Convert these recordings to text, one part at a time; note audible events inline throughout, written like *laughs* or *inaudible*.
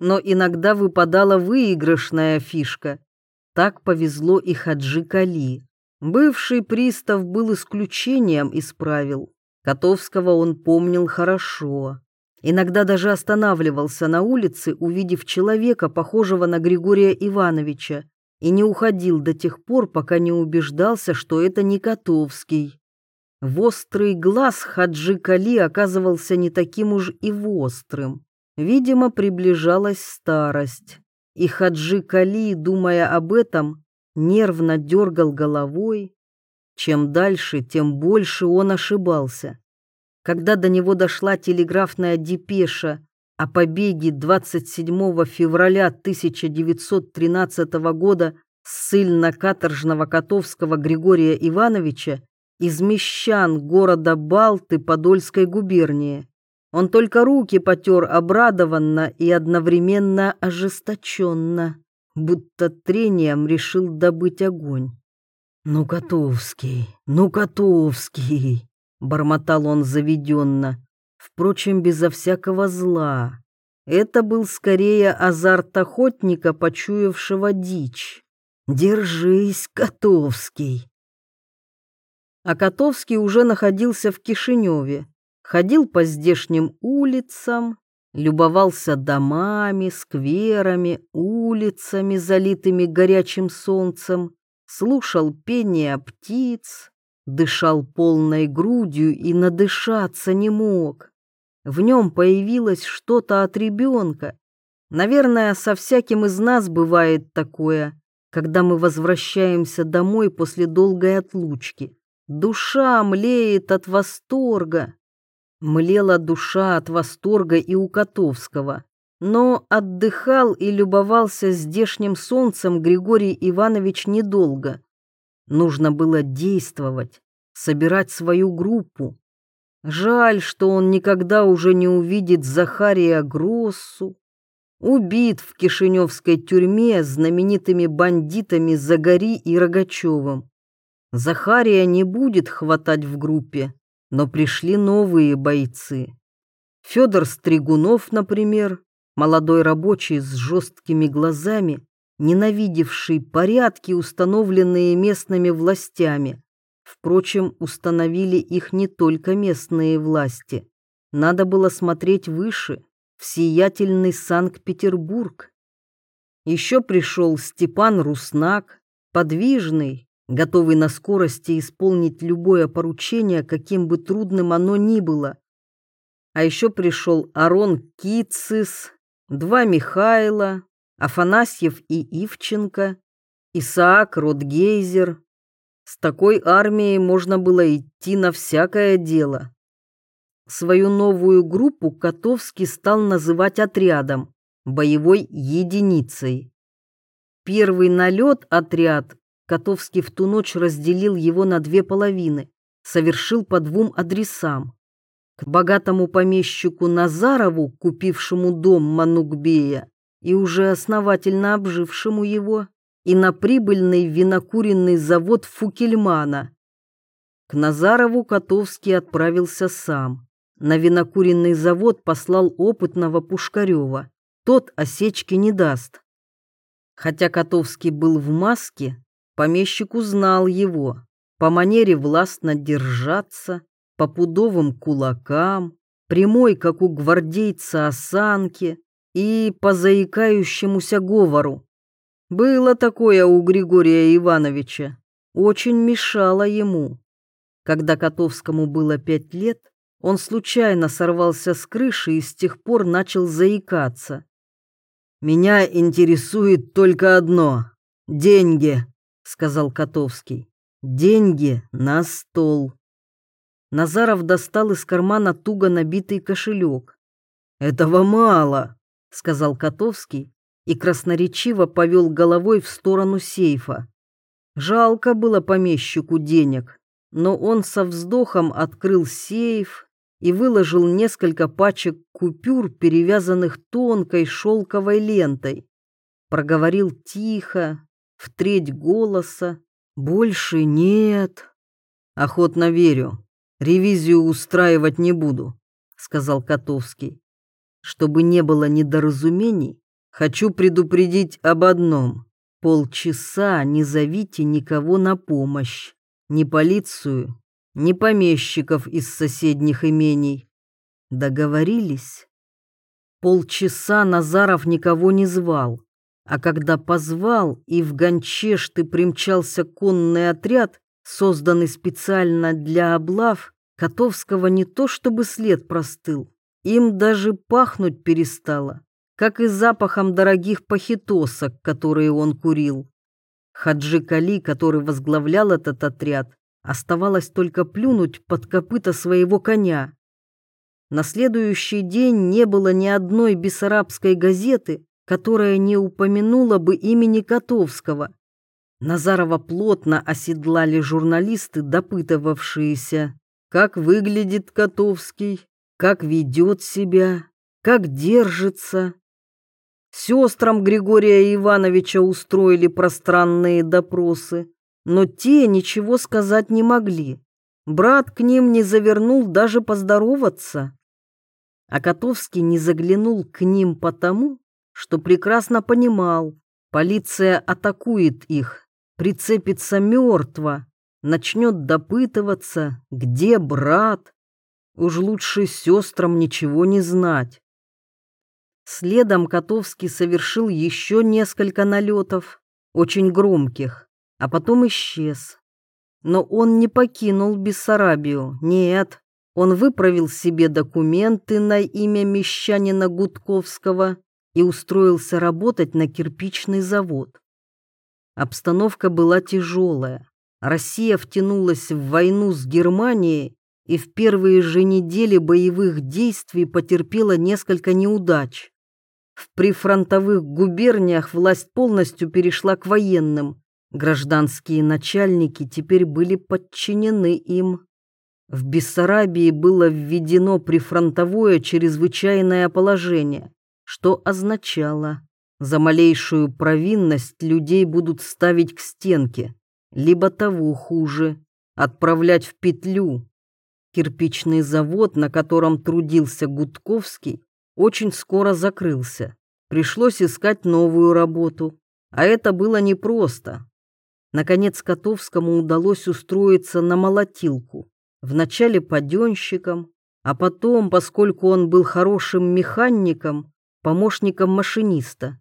но иногда выпадала выигрышная фишка. Так повезло и Хаджи Кали. Бывший пристав был исключением из правил. Котовского он помнил хорошо. Иногда даже останавливался на улице, увидев человека, похожего на Григория Ивановича, и не уходил до тех пор, пока не убеждался, что это не Котовский. Вострый глаз Хаджи Кали оказывался не таким уж и вострым. Видимо, приближалась старость. И Хаджи Кали, думая об этом, нервно дергал головой. Чем дальше, тем больше он ошибался. Когда до него дошла телеграфная депеша о побеге 27 февраля 1913 года ссыльно-каторжного Котовского Григория Ивановича из мещан города Балты Подольской губернии. Он только руки потер обрадованно и одновременно ожесточенно, будто трением решил добыть огонь. «Ну, Котовский, ну, Котовский!» — бормотал он заведенно впрочем, безо всякого зла. Это был скорее азарт охотника, почуявшего дичь. «Держись, Котовский!» А Котовский уже находился в Кишиневе, ходил по здешним улицам, любовался домами, скверами, улицами, залитыми горячим солнцем, слушал пение птиц, дышал полной грудью и надышаться не мог. В нем появилось что-то от ребенка. Наверное, со всяким из нас бывает такое, когда мы возвращаемся домой после долгой отлучки. Душа млеет от восторга. Млела душа от восторга и у Котовского. Но отдыхал и любовался здешним солнцем Григорий Иванович недолго. Нужно было действовать, собирать свою группу, Жаль, что он никогда уже не увидит Захария Гроссу, убит в кишиневской тюрьме знаменитыми бандитами Загори и Рогачевым. Захария не будет хватать в группе, но пришли новые бойцы. Федор Стригунов, например, молодой рабочий с жесткими глазами, ненавидевший порядки, установленные местными властями, Впрочем, установили их не только местные власти. Надо было смотреть выше, в сиятельный Санкт-Петербург. Еще пришел Степан Руснак, подвижный, готовый на скорости исполнить любое поручение, каким бы трудным оно ни было. А еще пришел Арон Кицис, два Михайла, Афанасьев и Ивченко, Исаак Ротгейзер, с такой армией можно было идти на всякое дело. Свою новую группу Котовский стал называть отрядом, боевой единицей. Первый налет отряд Котовский в ту ночь разделил его на две половины, совершил по двум адресам. К богатому помещику Назарову, купившему дом Манукбея и уже основательно обжившему его, и на прибыльный винокуренный завод Фукельмана. К Назарову Котовский отправился сам. На винокуренный завод послал опытного Пушкарева. Тот осечки не даст. Хотя Котовский был в маске, помещик узнал его. По манере властно держаться, по пудовым кулакам, прямой, как у гвардейца осанки, и по заикающемуся говору. Было такое у Григория Ивановича. Очень мешало ему. Когда Котовскому было пять лет, он случайно сорвался с крыши и с тех пор начал заикаться. «Меня интересует только одно — деньги», — сказал Котовский. «Деньги на стол». Назаров достал из кармана туго набитый кошелек. «Этого мало», — сказал Котовский и красноречиво повел головой в сторону сейфа. Жалко было помещику денег, но он со вздохом открыл сейф и выложил несколько пачек купюр, перевязанных тонкой шелковой лентой. Проговорил тихо, в треть голоса. «Больше нет». «Охотно верю. Ревизию устраивать не буду», — сказал Котовский. Чтобы не было недоразумений, Хочу предупредить об одном. Полчаса не зовите никого на помощь. Ни полицию, ни помещиков из соседних имений. Договорились? Полчаса Назаров никого не звал, а когда позвал и в Гончешты примчался конный отряд, созданный специально для облав, Котовского не то чтобы след простыл, им даже пахнуть перестало, как и запахом дорогих пахитосок, которые он курил. Хаджи Кали, который возглавлял этот отряд, оставалось только плюнуть под копыта своего коня. На следующий день не было ни одной бессарабской газеты, которая не упомянула бы имени Котовского. Назарова плотно оседлали журналисты, допытывавшиеся, как выглядит Котовский, как ведет себя, как держится. Сестрам Григория Ивановича устроили пространные допросы, но те ничего сказать не могли. Брат к ним не завернул даже поздороваться. А Котовский не заглянул к ним потому, что прекрасно понимал, полиция атакует их, прицепится мертво, начнет допытываться, где брат. Уж лучше сестрам ничего не знать. Следом Котовский совершил еще несколько налетов, очень громких, а потом исчез. Но он не покинул Бессарабию, нет. Он выправил себе документы на имя мещанина Гудковского и устроился работать на кирпичный завод. Обстановка была тяжелая. Россия втянулась в войну с Германией и в первые же недели боевых действий потерпела несколько неудач. В прифронтовых губерниях власть полностью перешла к военным. Гражданские начальники теперь были подчинены им. В Бессарабии было введено прифронтовое чрезвычайное положение, что означало, за малейшую провинность людей будут ставить к стенке, либо того хуже, отправлять в петлю. Кирпичный завод, на котором трудился Гудковский, очень скоро закрылся. Пришлось искать новую работу, а это было непросто. Наконец Котовскому удалось устроиться на молотилку вначале паденщиком, а потом, поскольку он был хорошим механиком, помощником машиниста.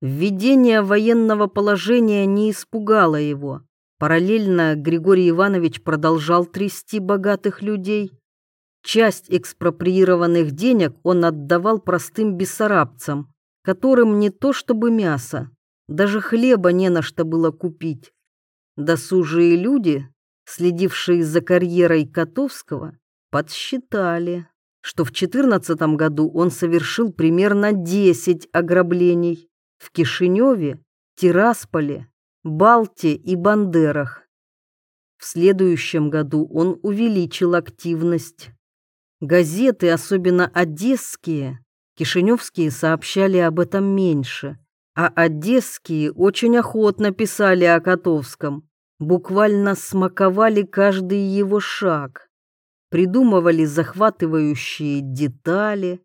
Введение военного положения не испугало его. Параллельно Григорий Иванович продолжал трясти богатых людей. Часть экспроприированных денег он отдавал простым бессарабцам, которым не то чтобы мясо, даже хлеба не на что было купить. Досужие люди следившие за карьерой Котовского, подсчитали, что в 14 году он совершил примерно 10 ограблений в Кишиневе, Тирасполе, Балте и Бандерах. В следующем году он увеличил активность. Газеты, особенно одесские, кишиневские сообщали об этом меньше, а одесские очень охотно писали о Котовском, буквально смаковали каждый его шаг, придумывали захватывающие детали.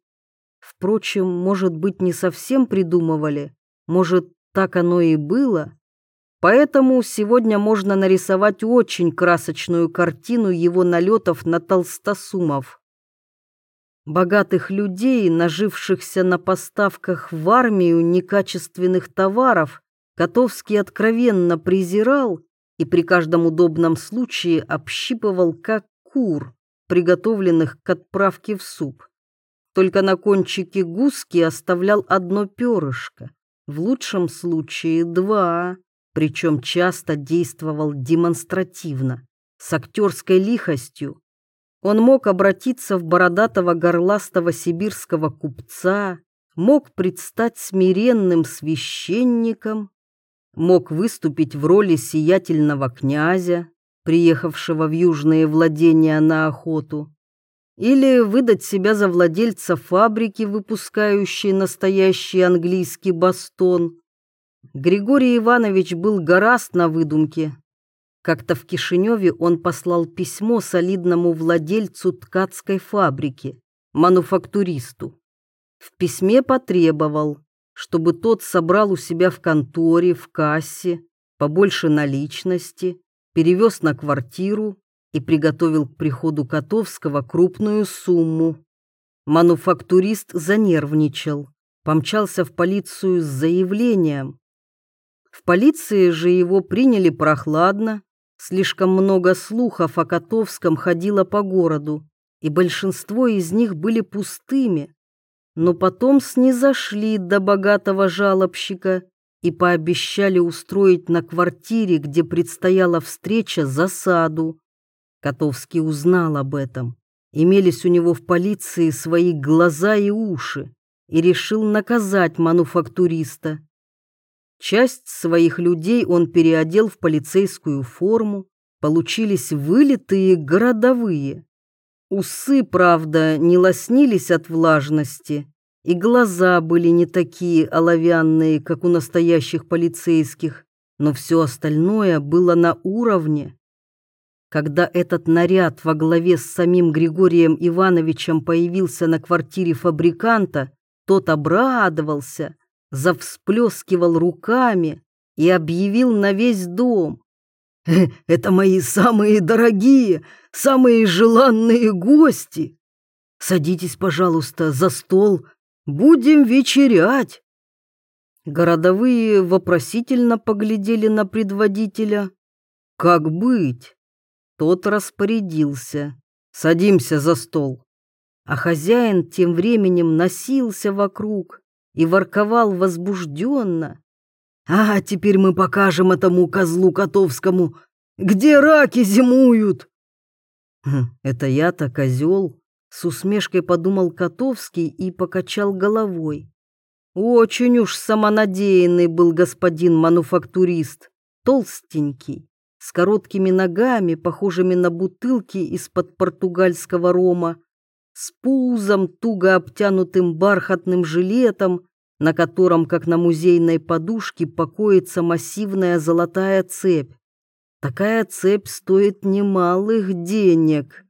Впрочем, может быть, не совсем придумывали, может, так оно и было. Поэтому сегодня можно нарисовать очень красочную картину его налетов на толстосумов. Богатых людей, нажившихся на поставках в армию некачественных товаров, Котовский откровенно презирал и при каждом удобном случае общипывал как кур, приготовленных к отправке в суп. Только на кончике гуски оставлял одно перышко, в лучшем случае два, причем часто действовал демонстративно, с актерской лихостью. Он мог обратиться в бородатого горластого сибирского купца, мог предстать смиренным священником, мог выступить в роли сиятельного князя, приехавшего в южные владения на охоту, или выдать себя за владельца фабрики, выпускающей настоящий английский бастон. Григорий Иванович был гораст на выдумке. Как-то в Кишиневе он послал письмо солидному владельцу ткацкой фабрики, мануфактуристу. В письме потребовал, чтобы тот собрал у себя в конторе, в кассе, побольше наличности, перевез на квартиру и приготовил к приходу Котовского крупную сумму. Мануфактурист занервничал, помчался в полицию с заявлением. В полиции же его приняли прохладно, слишком много слухов о Котовском ходило по городу, и большинство из них были пустыми. Но потом снизошли до богатого жалобщика и пообещали устроить на квартире, где предстояла встреча, засаду. Котовский узнал об этом. Имелись у него в полиции свои глаза и уши и решил наказать мануфактуриста. Часть своих людей он переодел в полицейскую форму, получились вылитые городовые. Усы, правда, не лоснились от влажности, и глаза были не такие оловянные, как у настоящих полицейских, но все остальное было на уровне. Когда этот наряд во главе с самим Григорием Ивановичем появился на квартире фабриканта, тот обрадовался, завсплескивал руками и объявил на весь дом. «Э, «Это мои самые дорогие, самые желанные гости! Садитесь, пожалуйста, за стол, будем вечерять!» Городовые вопросительно поглядели на предводителя. «Как быть?» Тот распорядился. «Садимся за стол». А хозяин тем временем носился вокруг и ворковал возбужденно. «А теперь мы покажем этому козлу Котовскому, где раки зимуют!» «Хм, «Это я-то козел», — с усмешкой подумал Котовский и покачал головой. Очень уж самонадеянный был господин мануфактурист, толстенький, с короткими ногами, похожими на бутылки из-под португальского рома, с пузом, туго обтянутым бархатным жилетом, на котором, как на музейной подушке, покоится массивная золотая цепь. Такая цепь стоит немалых денег.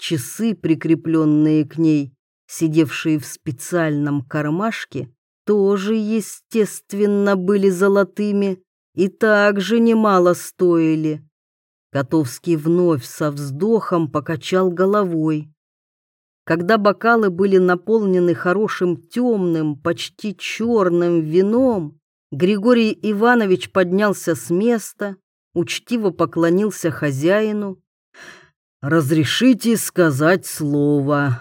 Часы, прикрепленные к ней, сидевшие в специальном кармашке, тоже, естественно, были золотыми и также немало стоили. Котовский вновь со вздохом покачал головой. Когда бокалы были наполнены хорошим темным, почти черным вином, Григорий Иванович поднялся с места, учтиво поклонился хозяину. «Разрешите сказать слово?»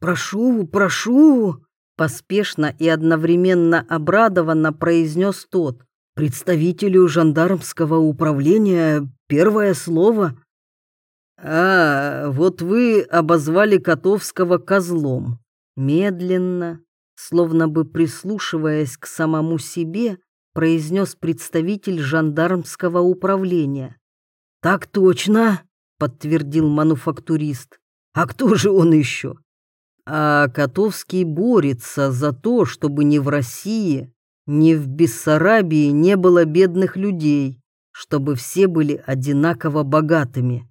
«Прошу, прошу!» Поспешно и одновременно обрадованно произнес тот. Представителю жандармского управления первое слово. А, вот вы обозвали Котовского козлом. Медленно, словно бы прислушиваясь к самому себе, произнес представитель жандармского управления. «Так точно», — подтвердил мануфактурист. «А кто же он еще?» «А Котовский борется за то, чтобы не в России, ни в Бессарабии не было бедных людей, чтобы все были одинаково богатыми.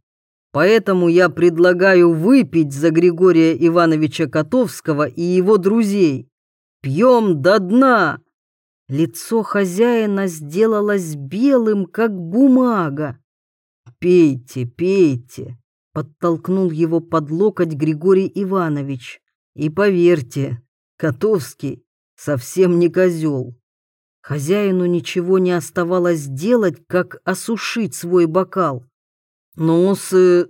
Поэтому я предлагаю выпить за Григория Ивановича Котовского и его друзей. Пьем до дна!» Лицо хозяина сделалось белым, как бумага. «Пейте, пейте!» — подтолкнул его под локоть Григорий Иванович. «И поверьте, Котовский совсем не козел. Хозяину ничего не оставалось делать, как осушить свой бокал. ну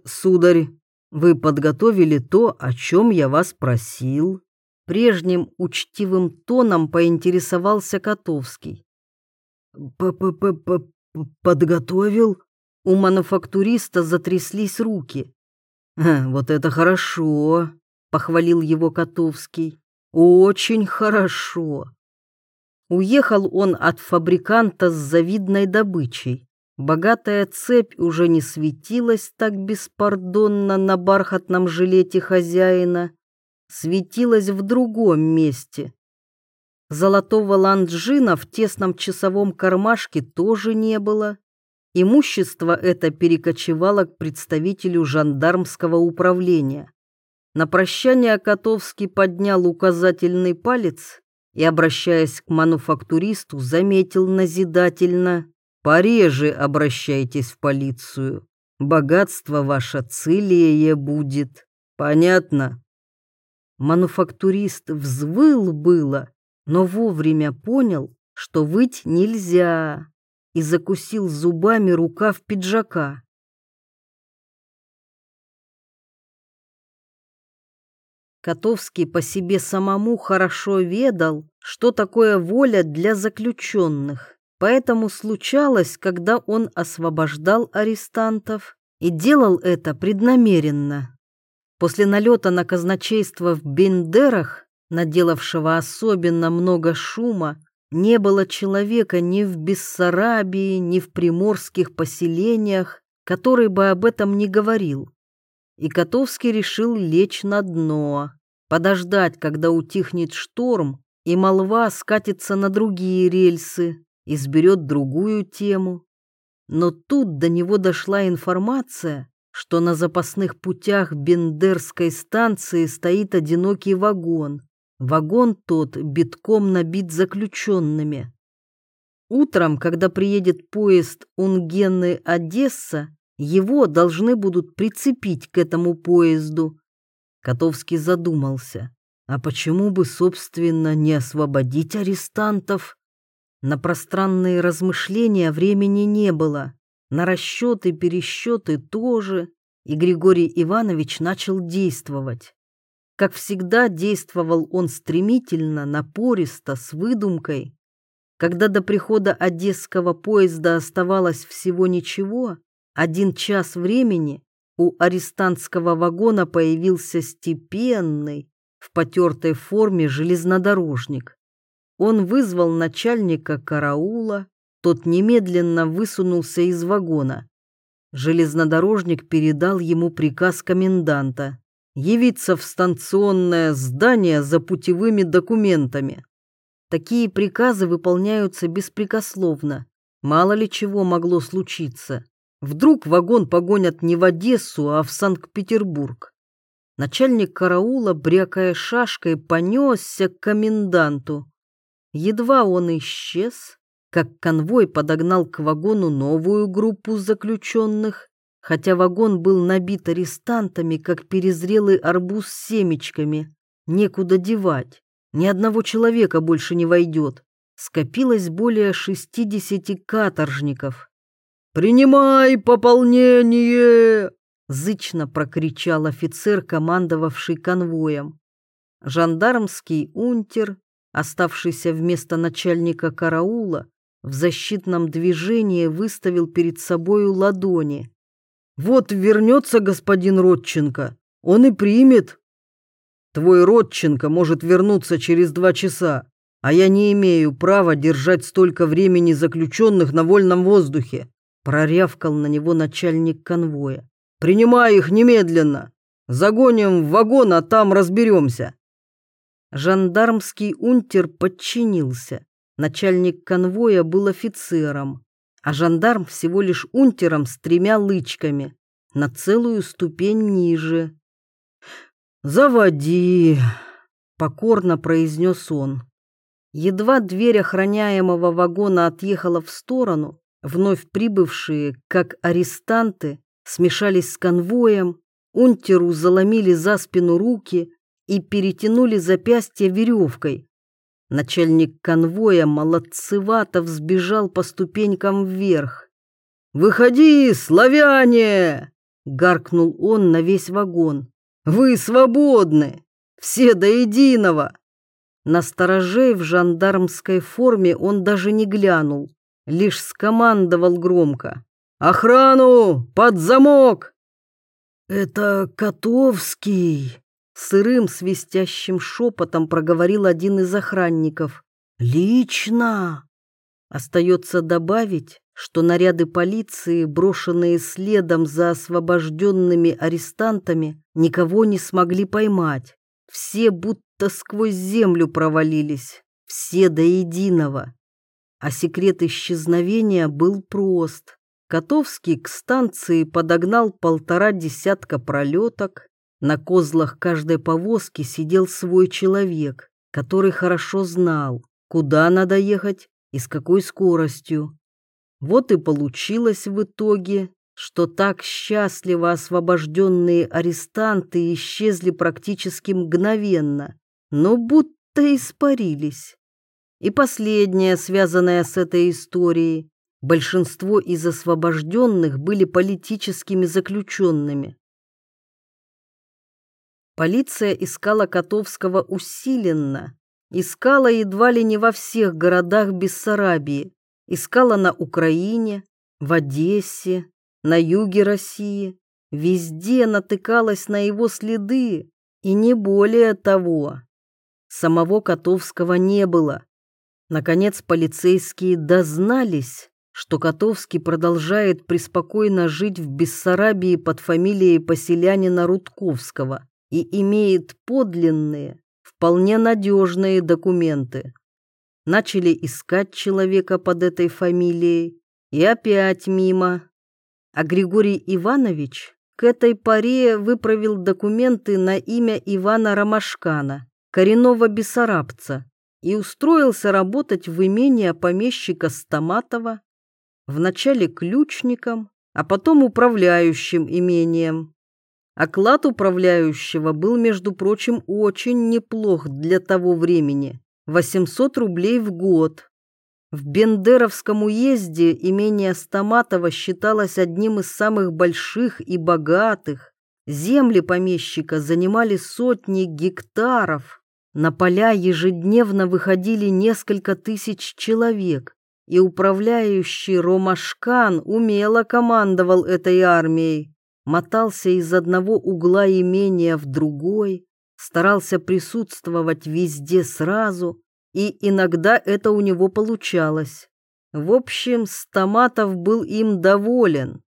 сударь, вы подготовили то, о чем я вас просил?» Прежним учтивым тоном поинтересовался Котовский. П У мануфактуриста затряслись руки. «Вот это хорошо!» — похвалил его Котовский. «Очень хорошо!» Уехал он от фабриканта с завидной добычей. Богатая цепь уже не светилась так беспардонно на бархатном жилете хозяина, светилась в другом месте. Золотого ланджина в тесном часовом кармашке тоже не было. Имущество это перекочевало к представителю жандармского управления. На прощание Котовский поднял указательный палец и, обращаясь к мануфактуристу, заметил назидательно «Пореже обращайтесь в полицию, богатство ваше целее будет, понятно?» Мануфактурист взвыл было, но вовремя понял, что выть нельзя, и закусил зубами рукав пиджака. Котовский по себе самому хорошо ведал, что такое воля для заключенных, поэтому случалось, когда он освобождал арестантов, и делал это преднамеренно. После налета на казначейство в Бендерах, наделавшего особенно много шума, не было человека ни в Бессарабии, ни в приморских поселениях, который бы об этом не говорил и Котовский решил лечь на дно, подождать, когда утихнет шторм, и молва скатится на другие рельсы, и сберет другую тему. Но тут до него дошла информация, что на запасных путях Бендерской станции стоит одинокий вагон. Вагон тот битком набит заключенными. Утром, когда приедет поезд Унгенны-Одесса, его должны будут прицепить к этому поезду. Котовский задумался. А почему бы, собственно, не освободить арестантов? На пространные размышления времени не было. На расчеты-пересчеты тоже. И Григорий Иванович начал действовать. Как всегда, действовал он стремительно, напористо, с выдумкой. Когда до прихода одесского поезда оставалось всего ничего, один час времени у арестантского вагона появился степенный, в потертой форме железнодорожник. Он вызвал начальника караула, тот немедленно высунулся из вагона. Железнодорожник передал ему приказ коменданта явиться в станционное здание за путевыми документами. Такие приказы выполняются беспрекословно. Мало ли чего могло случиться. Вдруг вагон погонят не в Одессу, а в Санкт-Петербург. Начальник караула, брякая шашкой, понесся к коменданту. Едва он исчез, как конвой подогнал к вагону новую группу заключенных, хотя вагон был набит арестантами, как перезрелый арбуз с семечками. Некуда девать, ни одного человека больше не войдет. Скопилось более шестидесяти каторжников. «Принимай пополнение!» — зычно прокричал офицер, командовавший конвоем. Жандармский унтер, оставшийся вместо начальника караула, в защитном движении выставил перед собою ладони. «Вот вернется господин Родченко, он и примет. Твой Родченко может вернуться через два часа, а я не имею права держать столько времени заключенных на вольном воздухе. Прорявкал на него начальник конвоя. «Принимай их немедленно! Загоним в вагон, а там разберемся!» Жандармский унтер подчинился. Начальник конвоя был офицером, а жандарм всего лишь унтером с тремя лычками, на целую ступень ниже. «Заводи!» — покорно произнес он. Едва дверь охраняемого вагона отъехала в сторону, Вновь прибывшие, как арестанты, смешались с конвоем, унтеру заломили за спину руки и перетянули запястья веревкой. Начальник конвоя молодцевато взбежал по ступенькам вверх. «Выходи, славяне!» — гаркнул он на весь вагон. «Вы свободны! Все до единого!» На сторожей в жандармской форме он даже не глянул лишь скомандовал громко. «Охрану! Под замок!» «Это Котовский!» Сырым свистящим шепотом проговорил один из охранников. «Лично!» Остается добавить, что наряды полиции, брошенные следом за освобожденными арестантами, никого не смогли поймать. Все будто сквозь землю провалились, все до единого. А секрет исчезновения был прост. Котовский к станции подогнал полтора десятка пролеток. На козлах каждой повозки сидел свой человек. который хорошо знал, куда надо ехать и с какой скоростью. Вот и получилось в итоге, что так счастливо освобожденные арестанты исчезли практически мгновенно, но будто испарились. И последнее, связанное с этой историей, большинство из освобожденных были политическими заключенными. Полиция искала Котовского усиленно, искала едва ли не во всех городах Бессарабии, искала на Украине, в Одессе, на юге России, везде натыкалась на его следы, и не более того. Самого Котовского не было. Наконец полицейские дознались, что Котовский продолжает преспокойно жить в Бессарабии под фамилией поселянина Рудковского и имеет подлинные, вполне надежные документы. Начали искать человека под этой фамилией, и опять мимо а Григорий Иванович к этой поре выправил документы на имя Ивана Ромашкана, коренного бессарабца, и устроился работать в имение помещика Стаматова, вначале ключником, а потом управляющим имением. Оклад управляющего был, между прочим, очень неплох для того времени – 800 рублей в год. В Бендеровском уезде имение Стаматова считалось одним из самых больших и богатых. Земли помещика занимали сотни гектаров. На поля ежедневно выходили несколько тысяч человек, и управляющий Ромашкан умело командовал этой армией, мотался из одного угла имения в другой, старался присутствовать везде сразу, и иногда это у него получалось. В общем, Стаматов был им доволен.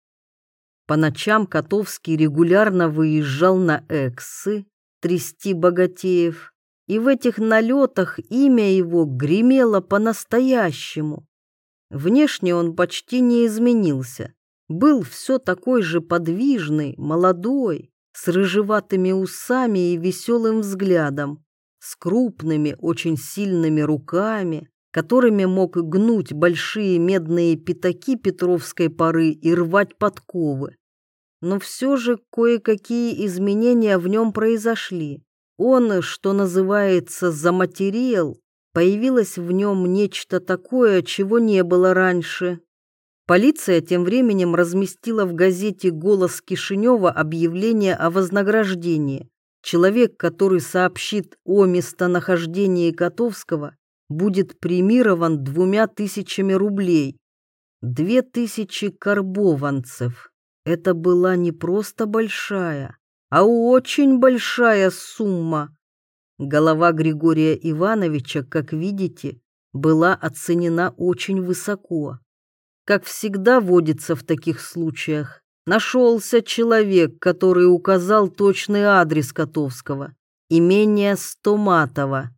По ночам Котовский регулярно выезжал на эксы, трясти богатеев, и в этих налетах имя его гремело по-настоящему. Внешне он почти не изменился, был все такой же подвижный, молодой, с рыжеватыми усами и веселым взглядом с крупными, очень сильными руками, которыми мог гнуть большие медные пятаки Петровской поры и рвать подковы. Но все же кое-какие изменения в нем произошли. Он, что называется, заматерел, появилось в нем нечто такое, чего не было раньше. Полиция тем временем разместила в газете «Голос Кишинева» объявление о вознаграждении. Человек, который сообщит о местонахождении Котовского, будет премирован двумя тысячами рублей. Две тысячи карбованцев. Это была не просто большая, а очень большая сумма. Голова Григория Ивановича, как видите, была оценена очень высоко. Как всегда водится в таких случаях, Нашелся человек, который указал точный адрес Котовского. Имение Стоматова.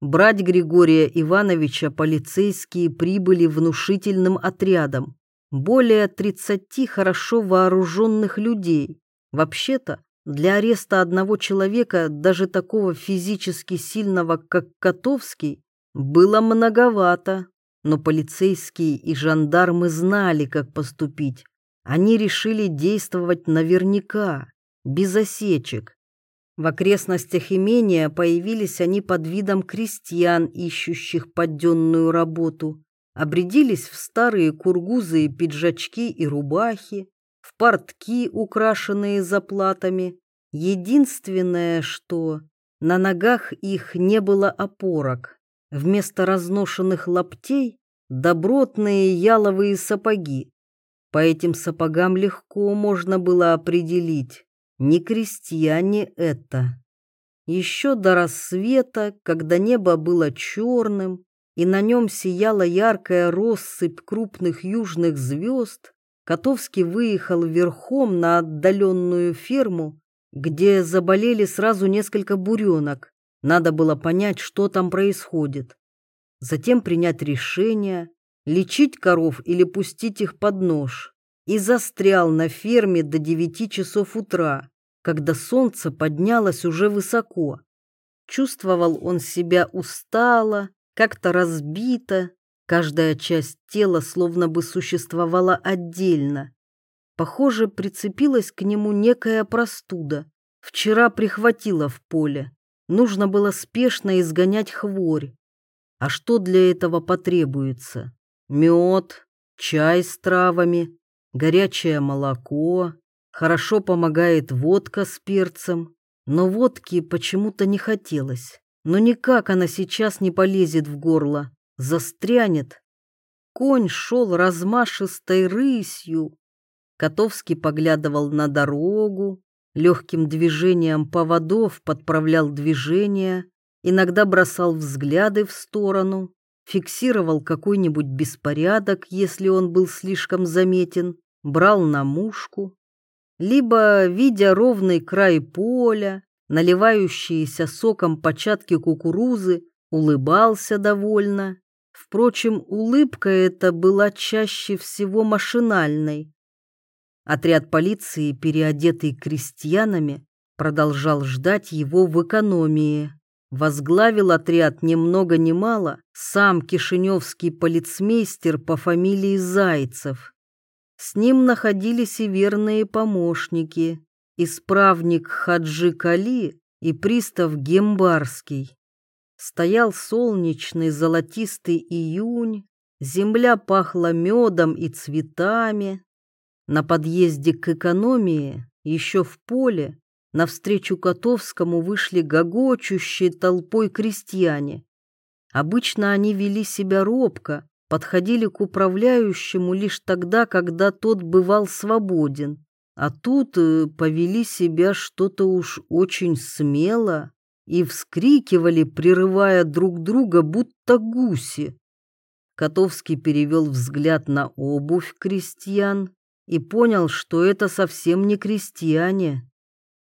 Брать Григория Ивановича полицейские прибыли внушительным отрядом. Более 30 хорошо вооруженных людей. Вообще-то, для ареста одного человека, даже такого физически сильного, как Котовский, было многовато. Но полицейские и жандармы знали, как поступить. Они решили действовать наверняка, без осечек. В окрестностях имения появились они под видом крестьян, ищущих подденную работу. Обрядились в старые кургузы и пиджачки и рубахи, в портки, украшенные заплатами. Единственное, что на ногах их не было опорок. Вместо разношенных лаптей добротные яловые сапоги, по этим сапогам легко можно было определить, не крестьяне это. Еще до рассвета, когда небо было черным, и на нем сияла яркая россыпь крупных южных звезд, Котовский выехал верхом на отдаленную ферму, где заболели сразу несколько буренок. Надо было понять, что там происходит. Затем принять решение, лечить коров или пустить их под нож, и застрял на ферме до девяти часов утра, когда солнце поднялось уже высоко. Чувствовал он себя устало, как-то разбито, каждая часть тела словно бы существовала отдельно. Похоже, прицепилась к нему некая простуда. Вчера прихватила в поле. Нужно было спешно изгонять хворь. А что для этого потребуется? Мед, чай с травами, горячее молоко. Хорошо помогает водка с перцем. Но водки почему-то не хотелось. Но никак она сейчас не полезет в горло. Застрянет. Конь шел размашистой рысью. Котовский поглядывал на дорогу, легким движением поводов подправлял движение, иногда бросал взгляды в сторону, фиксировал какой-нибудь беспорядок, если он был слишком заметен, брал на мушку, либо, видя ровный край поля, наливающиеся соком початки кукурузы, улыбался довольно. Впрочем, улыбка эта была чаще всего машинальной, Отряд полиции, переодетый крестьянами, продолжал ждать его в экономии. Возглавил отряд ни много ни мало сам кишиневский полицмейстер по фамилии Зайцев. С ним находились и верные помощники, исправник Хаджи Кали и пристав Гембарский. Стоял солнечный золотистый июнь, земля пахла медом и цветами, на подъезде к экономии, еще в поле, навстречу Котовскому вышли гогочущие толпой крестьяне. Обычно они вели себя робко, подходили к управляющему лишь тогда, когда тот бывал свободен. А тут э, повели себя что-то уж очень смело и вскрикивали, прерывая друг друга, будто гуси. Котовский перевел взгляд на обувь крестьян и понял, что это совсем не крестьяне.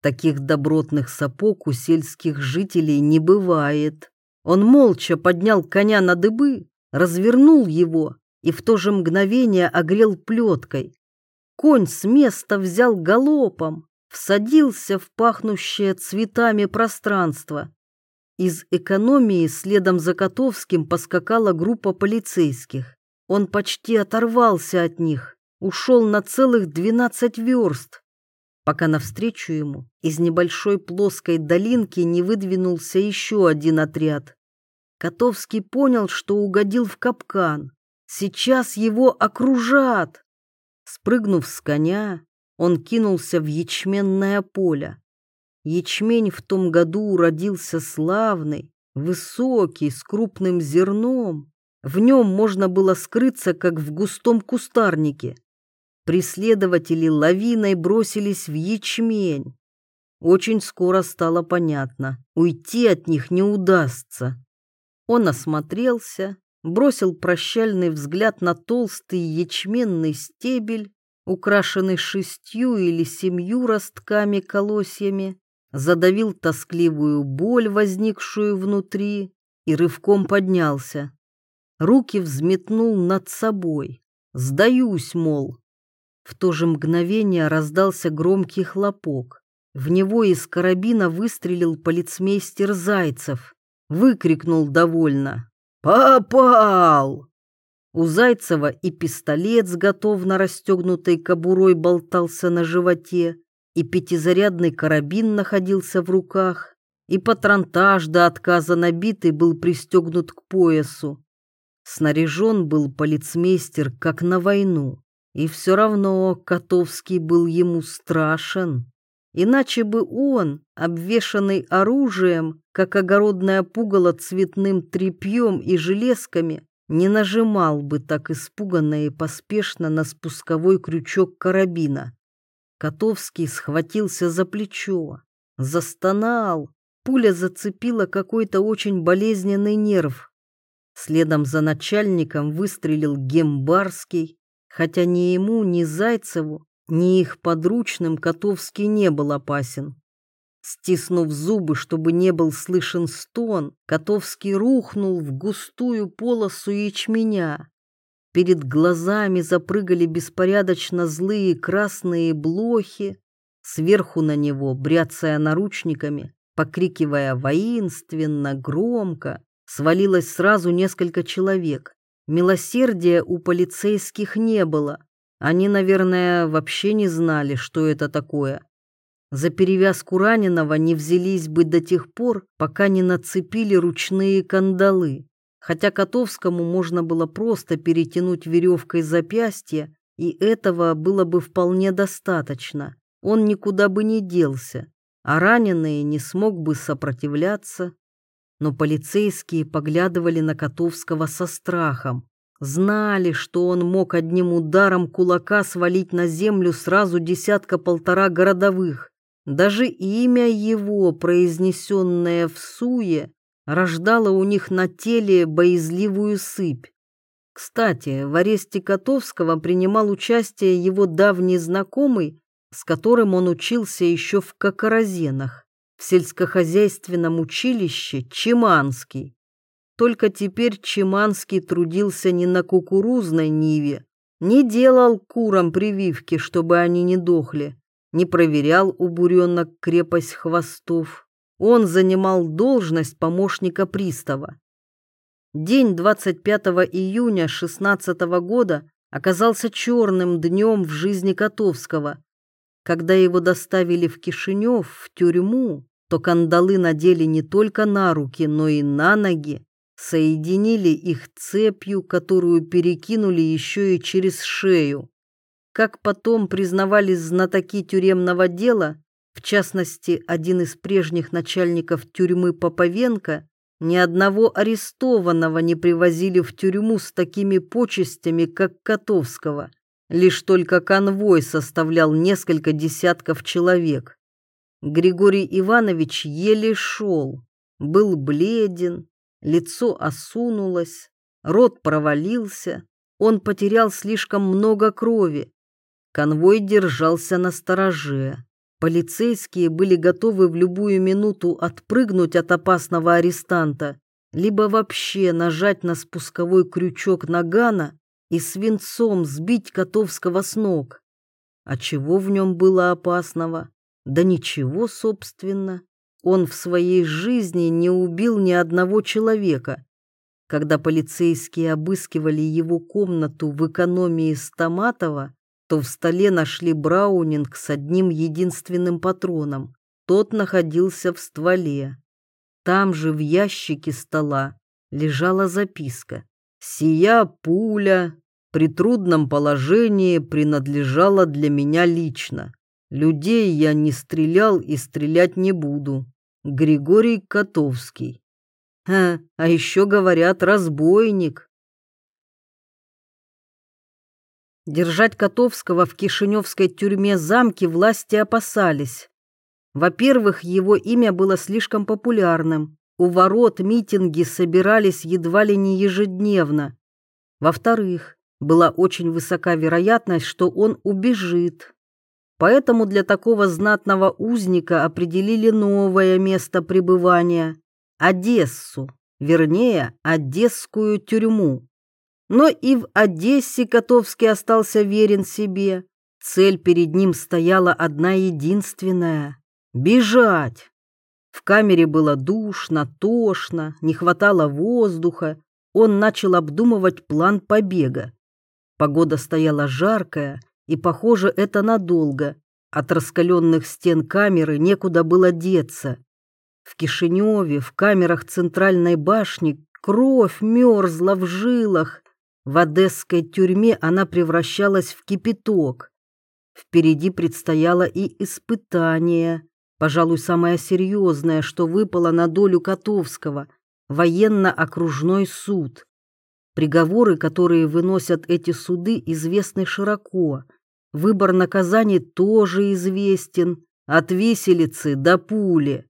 Таких добротных сапог у сельских жителей не бывает. Он молча поднял коня на дыбы, развернул его и в то же мгновение огрел плеткой. Конь с места взял галопом, всадился в пахнущее цветами пространство. Из экономии следом за Котовским поскакала группа полицейских. Он почти оторвался от них ушел на целых двенадцать верст, пока навстречу ему из небольшой плоской долинки не выдвинулся еще один отряд. Котовский понял, что угодил в капкан. Сейчас его окружат. Спрыгнув с коня, он кинулся в ячменное поле. Ячмень в том году уродился славный, высокий, с крупным зерном. В нем можно было скрыться, как в густом кустарнике. Преследователи лавиной бросились в ячмень. Очень скоро стало понятно, уйти от них не удастся. Он осмотрелся, бросил прощальный взгляд на толстый ячменный стебель, украшенный шестью или семью ростками-колосьями, задавил тоскливую боль, возникшую внутри, и рывком поднялся. Руки взметнул над собой. «Сдаюсь, мол, в то же мгновение раздался громкий хлопок. В него из карабина выстрелил полицмейстер Зайцев. Выкрикнул довольно. «Попал!» У Зайцева и пистолет с готовно расстегнутой кобурой болтался на животе, и пятизарядный карабин находился в руках, и патронтаж до отказа набитый был пристегнут к поясу. Снаряжен был полицмейстер, как на войну. И все равно Котовский был ему страшен. Иначе бы он, обвешанный оружием, как огородное пугало цветным тряпьем и железками, не нажимал бы так испуганно и поспешно на спусковой крючок карабина. Котовский схватился за плечо, застонал, пуля зацепила какой-то очень болезненный нерв. Следом за начальником выстрелил Гембарский, хотя ни ему, ни Зайцеву, ни их подручным Котовский не был опасен. Стиснув зубы, чтобы не был слышен стон, Котовский рухнул в густую полосу ячменя. Перед глазами запрыгали беспорядочно злые красные блохи. Сверху на него, бряцая наручниками, покрикивая воинственно, громко, свалилось сразу несколько человек. Милосердия у полицейских не было. Они, наверное, вообще не знали, что это такое. За перевязку раненого не взялись бы до тех пор, пока не нацепили ручные кандалы. Хотя Котовскому можно было просто перетянуть веревкой запястье, и этого было бы вполне достаточно. Он никуда бы не делся, а раненый не смог бы сопротивляться. Но полицейские поглядывали на Котовского со страхом, знали, что он мог одним ударом кулака свалить на землю сразу десятка-полтора городовых. Даже имя его, произнесенное в суе, рождало у них на теле боязливую сыпь. Кстати, в аресте Котовского принимал участие его давний знакомый, с которым он учился еще в Кокорозенах, сельскохозяйственном училище Чиманский. Только теперь Чиманский трудился не на кукурузной ниве, не делал курам прививки, чтобы они не дохли, не проверял у буренок крепость хвостов. Он занимал должность помощника пристава. День 25 июня 16 года оказался черным днем в жизни Котовского. Когда его доставили в Кишинев, в тюрьму, то кандалы надели не только на руки, но и на ноги, соединили их цепью, которую перекинули еще и через шею. Как потом признавались знатоки тюремного дела, в частности, один из прежних начальников тюрьмы Поповенко, ни одного арестованного не привозили в тюрьму с такими почестями, как Котовского. Лишь только конвой составлял несколько десятков человек. Григорий Иванович еле шел, был бледен, лицо осунулось, рот провалился, он потерял слишком много крови, Конвой держался на стороже. Полицейские были готовы в любую минуту отпрыгнуть от опасного арестанта, либо вообще нажать на спусковой крючок нагана и свинцом сбить Котовского с ног. А чего в нем было опасного? Да ничего, собственно. Он в своей жизни не убил ни одного человека. Когда полицейские обыскивали его комнату в экономии Стаматова, то в столе нашли браунинг с одним единственным патроном. Тот находился в стволе. Там же в ящике стола лежала записка. «Сия пуля при трудном положении принадлежала для меня лично. Людей я не стрелял и стрелять не буду. Григорий Котовский». А, а еще говорят разбойник. Держать Котовского в Кишиневской тюрьме-замке власти опасались. Во-первых, его имя было слишком популярным. У ворот митинги собирались едва ли не ежедневно. Во-вторых, была очень высока вероятность, что он убежит. Поэтому для такого знатного узника определили новое место пребывания – Одессу, вернее, Одесскую тюрьму. Но и в Одессе Котовский остался верен себе. Цель перед ним стояла одна единственная — бежать. В камере было душно, тошно, не хватало воздуха. Он начал обдумывать план побега. Погода стояла жаркая, и, похоже, это надолго. От раскаленных стен камеры некуда было деться. В Кишиневе, в камерах центральной башни, кровь мерзла в жилах, в одесской тюрьме она превращалась в кипяток. Впереди предстояло и испытание, пожалуй, самое серьезное, что выпало на долю Котовского – военно-окружной суд. Приговоры, которые выносят эти суды, известны широко. Выбор наказаний тоже известен, от виселицы до пули.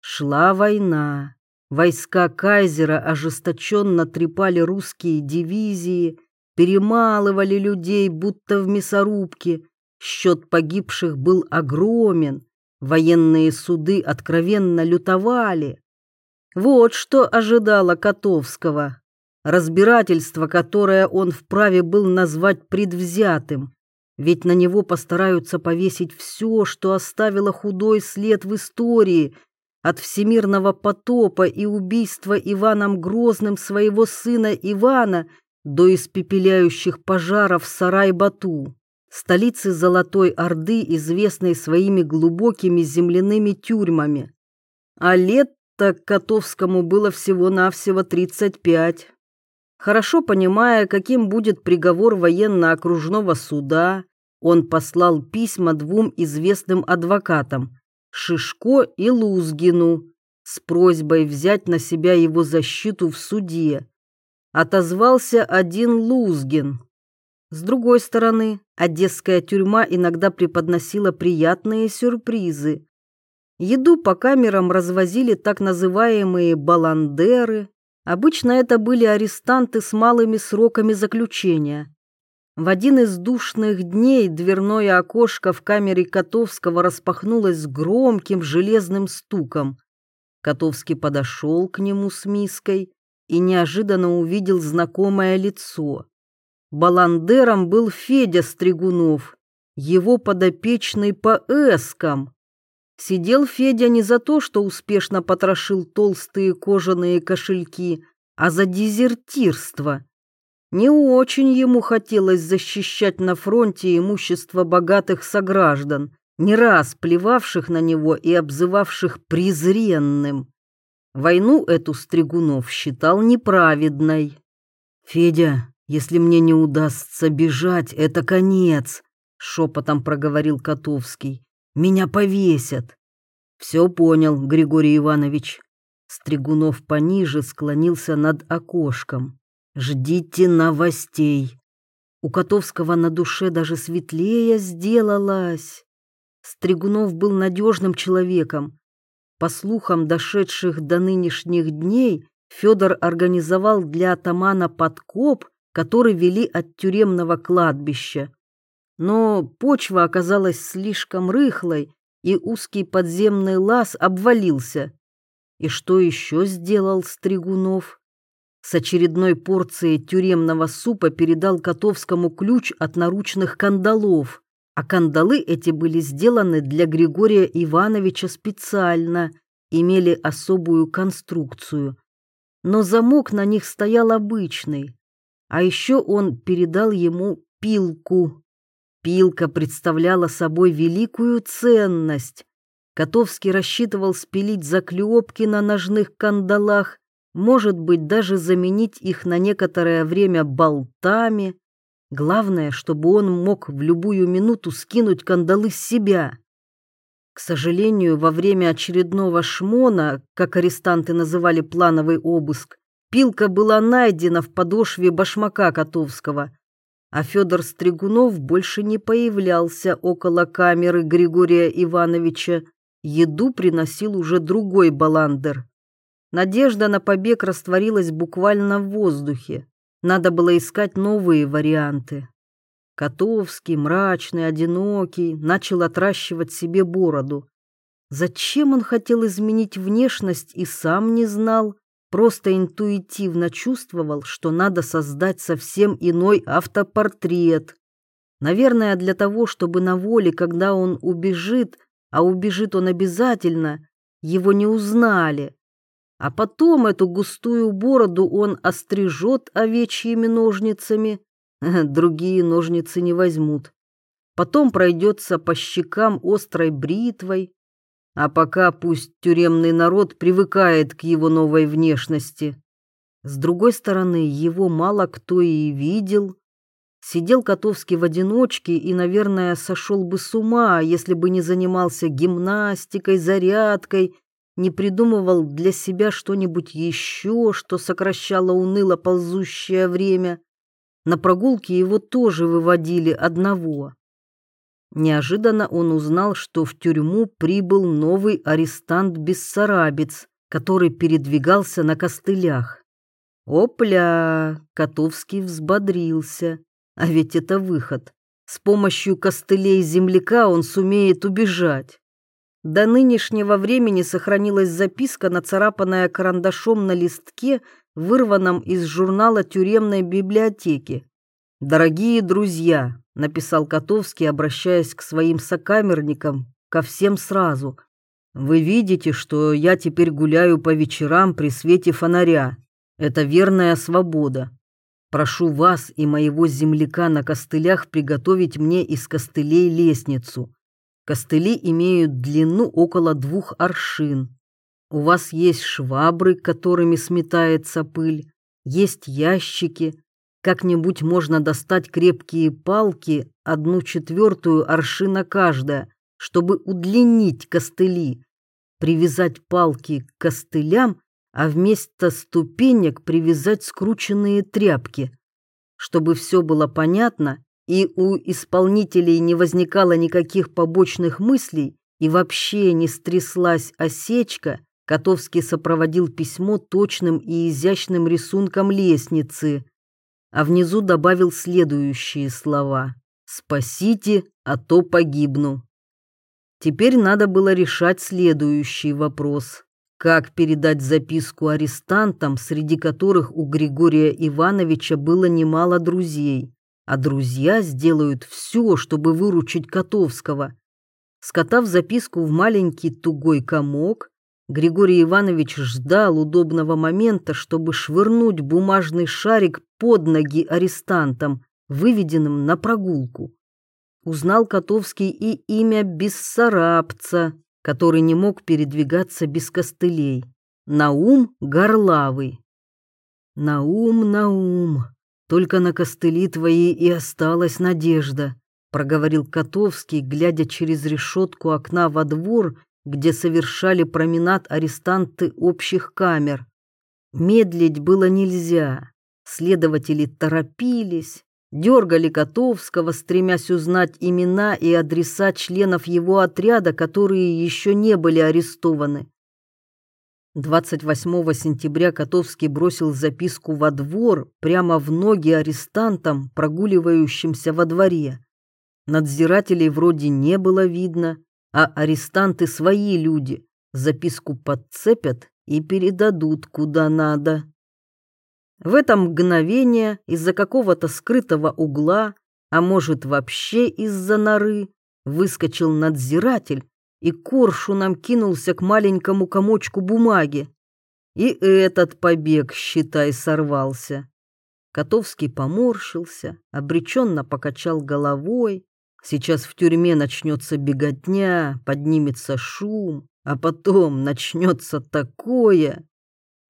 Шла война. Войска кайзера ожесточенно трепали русские дивизии, перемалывали людей, будто в мясорубке. Счет погибших был огромен, военные суды откровенно лютовали. Вот что ожидало Котовского. Разбирательство, которое он вправе был назвать предвзятым, ведь на него постараются повесить все, что оставило худой след в истории, от всемирного потопа и убийства Иваном Грозным своего сына Ивана до испепеляющих пожаров Сарай-Бату, столицы Золотой Орды, известной своими глубокими земляными тюрьмами. А лет-то Котовскому было всего-навсего 35. Хорошо понимая, каким будет приговор военно-окружного суда, он послал письма двум известным адвокатам – Шишко и Лузгину – с просьбой взять на себя его защиту в суде отозвался один Лузгин. С другой стороны, одесская тюрьма иногда преподносила приятные сюрпризы. Еду по камерам развозили так называемые баландеры. Обычно это были арестанты с малыми сроками заключения. В один из душных дней дверное окошко в камере Котовского распахнулось с громким железным стуком. Котовский подошел к нему с миской и неожиданно увидел знакомое лицо. Баландером был Федя Стригунов, его подопечный по эскам. Сидел Федя не за то, что успешно потрошил толстые кожаные кошельки, а за дезертирство. Не очень ему хотелось защищать на фронте имущество богатых сограждан, не раз плевавших на него и обзывавших презренным. Войну эту Стригунов считал неправедной. «Федя, если мне не удастся бежать, это конец», — шепотом проговорил Котовский. «Меня повесят». «Все понял, Григорий Иванович». Стригунов пониже склонился над окошком. «Ждите новостей». У Котовского на душе даже светлее сделалось. Стригунов был надежным человеком, по слухам, дошедших до нынешних дней, Федор организовал для атамана подкоп, который вели от тюремного кладбища. Но почва оказалась слишком рыхлой, и узкий подземный лаз обвалился. И что еще сделал Стригунов? С очередной порцией тюремного супа передал Котовскому ключ от наручных кандалов а кандалы эти были сделаны для Григория Ивановича специально, имели особую конструкцию. Но замок на них стоял обычный, а еще он передал ему пилку. Пилка представляла собой великую ценность. Котовский рассчитывал спилить заклепки на ножных кандалах, может быть, даже заменить их на некоторое время болтами, Главное, чтобы он мог в любую минуту скинуть кандалы с себя. К сожалению, во время очередного шмона, как арестанты называли плановый обыск, пилка была найдена в подошве башмака Котовского, а Федор Стригунов больше не появлялся около камеры Григория Ивановича. Еду приносил уже другой баландер. Надежда на побег растворилась буквально в воздухе. Надо было искать новые варианты. Котовский, мрачный, одинокий, начал отращивать себе бороду. Зачем он хотел изменить внешность и сам не знал, просто интуитивно чувствовал, что надо создать совсем иной автопортрет. Наверное, для того, чтобы на воле, когда он убежит, а убежит он обязательно, его не узнали, а потом эту густую бороду он острижет овечьими ножницами, *laughs* другие ножницы не возьмут. Потом пройдется по щекам острой бритвой, а пока пусть тюремный народ привыкает к его новой внешности. С другой стороны, его мало кто и видел. Сидел Котовский в одиночке и, наверное, сошел бы с ума, если бы не занимался гимнастикой, зарядкой не придумывал для себя что-нибудь еще, что сокращало уныло ползущее время. На прогулке его тоже выводили одного. Неожиданно он узнал, что в тюрьму прибыл новый арестант-бессарабец, который передвигался на костылях. Опля! Котовский взбодрился. А ведь это выход. С помощью костылей земляка он сумеет убежать. До нынешнего времени сохранилась записка, нацарапанная карандашом на листке, вырванном из журнала тюремной библиотеки. «Дорогие друзья», — написал Котовский, обращаясь к своим сокамерникам, ко всем сразу, Вы видите, что я теперь гуляю по вечерам при свете фонаря. Это верная свобода. Прошу вас и моего земляка на костылях приготовить мне из костылей лестницу. Костыли имеют длину около двух аршин. У вас есть швабры, которыми сметается пыль, есть ящики. Как-нибудь можно достать крепкие палки, одну четвертую аршина каждая, чтобы удлинить костыли, привязать палки к костылям, а вместо ступенек привязать скрученные тряпки. Чтобы все было понятно и у исполнителей не возникало никаких побочных мыслей и вообще не стряслась осечка, Котовский сопроводил письмо точным и изящным рисунком лестницы, а внизу добавил следующие слова «Спасите, а то погибну». Теперь надо было решать следующий вопрос. Как передать записку арестантам, среди которых у Григория Ивановича было немало друзей, а друзья сделают все, чтобы выручить Котовского. Скотав записку в маленький тугой комок, Григорий Иванович ждал удобного момента, чтобы швырнуть бумажный шарик под ноги арестантам, выведенным на прогулку узнал Котовский и имя Бессарабца, который не мог передвигаться без костылей. Наум Горлавый. «Наум, Наум, только на костыли твои и осталась надежда», проговорил Котовский, глядя через решетку окна во двор, где совершали променад арестанты общих камер. Медлить было нельзя. Следователи торопились, дергали Котовского, стремясь узнать имена и адреса членов его отряда, которые еще не были арестованы. 28 сентября Котовский бросил записку во двор прямо в ноги арестантам, прогуливающимся во дворе. Надзирателей вроде не было видно, а арестанты свои люди. Записку подцепят и передадут куда надо. В это мгновение из-за какого-то скрытого угла, а может вообще из-за норы, выскочил надзиратель и коршуном кинулся к маленькому комочку бумаги. И этот побег, считай, сорвался. Котовский поморщился, обреченно покачал головой. Сейчас в тюрьме начнется беготня, поднимется шум, а потом начнется такое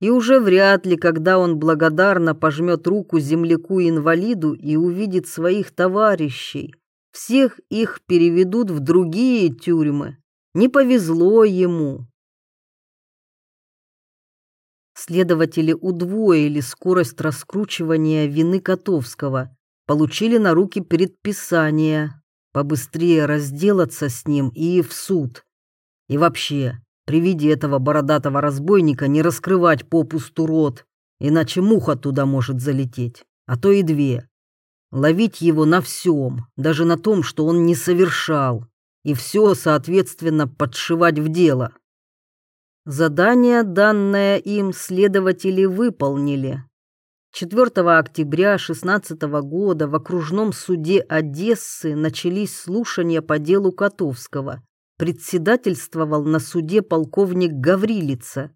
и уже вряд ли, когда он благодарно пожмет руку земляку-инвалиду и увидит своих товарищей. Всех их переведут в другие тюрьмы. Не повезло ему. Следователи удвоили скорость раскручивания вины Котовского, получили на руки предписание побыстрее разделаться с ним и в суд. И вообще, при виде этого бородатого разбойника не раскрывать попусту рот, иначе муха туда может залететь, а то и две. Ловить его на всем, даже на том, что он не совершал, и все, соответственно, подшивать в дело. Задание, данное им, следователи выполнили. 4 октября 16 года в окружном суде Одессы начались слушания по делу Котовского, председательствовал на суде полковник Гаврилица.